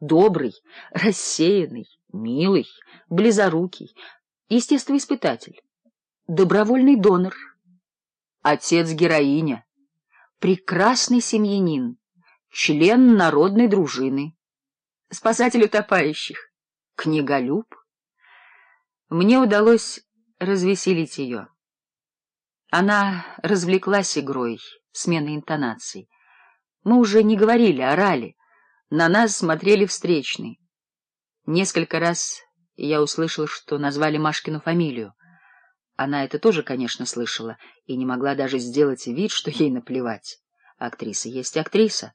добрый, рассеянный, милый, близорукий, естествоиспытатель, добровольный донор, отец героиня, прекрасный семьянин, член народной дружины, спасатель утопающих, книголюб. Мне удалось развеселить ее. Она развлеклась игрой, сменой интонаций. Мы уже не говорили, орали. На нас смотрели встречные. Несколько раз я услышал, что назвали Машкину фамилию. Она это тоже, конечно, слышала, и не могла даже сделать вид, что ей наплевать. Актриса есть актриса.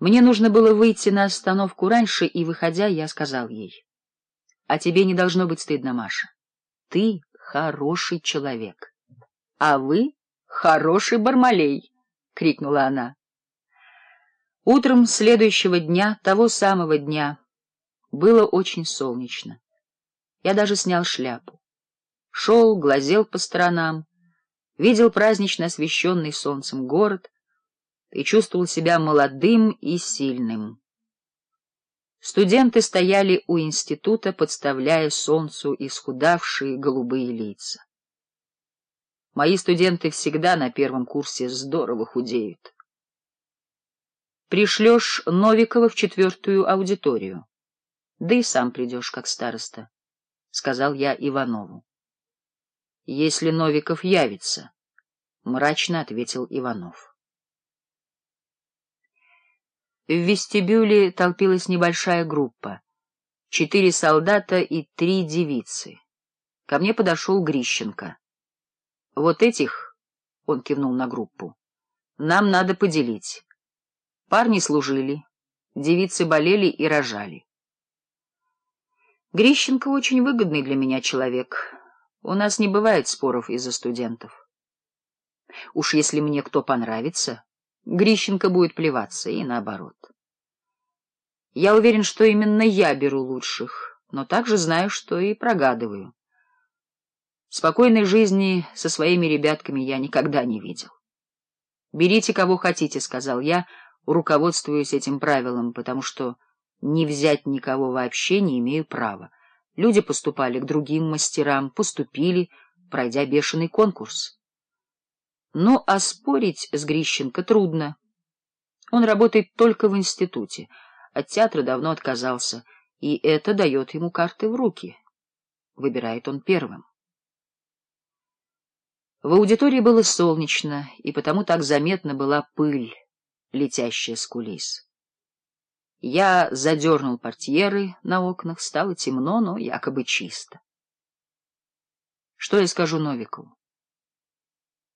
Мне нужно было выйти на остановку раньше, и, выходя, я сказал ей. — А тебе не должно быть стыдно, Маша. Ты хороший человек. — А вы хороший Бармалей! — крикнула она. Утром следующего дня, того самого дня, было очень солнечно. Я даже снял шляпу. Шел, глазел по сторонам, видел празднично освещенный солнцем город и чувствовал себя молодым и сильным. Студенты стояли у института, подставляя солнцу исхудавшие голубые лица. Мои студенты всегда на первом курсе здорово худеют пришлешь Новикова в четвертую аудиторию. Да и сам придешь, как староста, — сказал я Иванову. — Если Новиков явится, — мрачно ответил Иванов. В вестибюле толпилась небольшая группа. Четыре солдата и три девицы. Ко мне подошел Грищенко. — Вот этих, — он кивнул на группу, — нам надо поделить. Парни служили, девицы болели и рожали. Грищенко очень выгодный для меня человек. У нас не бывает споров из-за студентов. Уж если мне кто понравится, Грищенко будет плеваться, и наоборот. Я уверен, что именно я беру лучших, но также знаю, что и прогадываю. Спокойной жизни со своими ребятками я никогда не видел. «Берите, кого хотите», — сказал я, — руководствуюсь этим правилом, потому что не взять никого вообще не имею права. Люди поступали к другим мастерам, поступили, пройдя бешеный конкурс. Но а с Грищенко трудно. Он работает только в институте, от театра давно отказался, и это дает ему карты в руки. Выбирает он первым. В аудитории было солнечно, и потому так заметна была пыль летящая с кулис. Я задернул портьеры на окнах, стало темно, но якобы чисто. Что я скажу Новикову?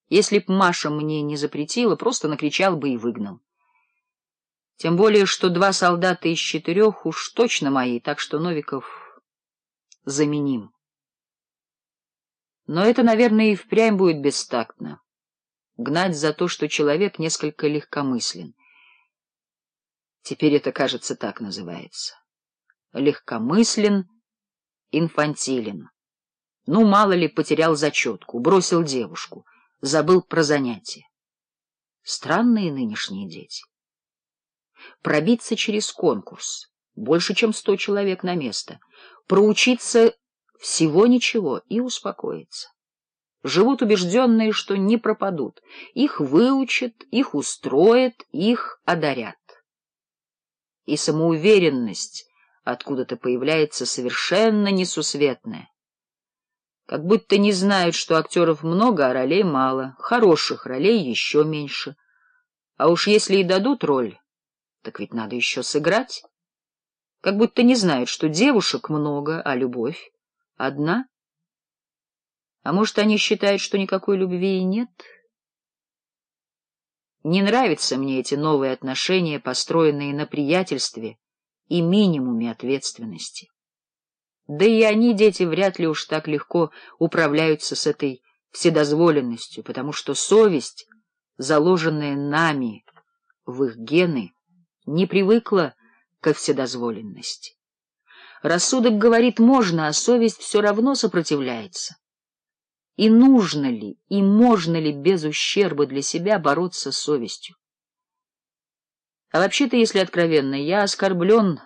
Если б Маша мне не запретила, просто накричал бы и выгнал. Тем более, что два солдата из четырех уж точно мои, так что Новиков заменим. Но это, наверное, и впрямь будет бестактно гнать за то, что человек несколько легкомыслен. Теперь это, кажется, так называется. Легкомыслен, инфантилен. Ну, мало ли, потерял зачетку, бросил девушку, забыл про занятие. Странные нынешние дети. Пробиться через конкурс, больше, чем сто человек на место, проучиться всего ничего и успокоиться живут убежденные, что не пропадут. Их выучат, их устроят, их одарят. И самоуверенность откуда-то появляется совершенно несусветная. Как будто не знают, что актеров много, а ролей мало, хороших ролей еще меньше. А уж если и дадут роль, так ведь надо еще сыграть. Как будто не знают, что девушек много, а любовь одна — а может, они считают, что никакой любви и нет? Не нравятся мне эти новые отношения, построенные на приятельстве и минимуме ответственности. Да и они, дети, вряд ли уж так легко управляются с этой вседозволенностью, потому что совесть, заложенная нами в их гены, не привыкла ко вседозволенности. Рассудок говорит «можно», а совесть все равно сопротивляется. И нужно ли, и можно ли без ущерба для себя бороться с совестью? А вообще-то, если откровенно, я оскорблен...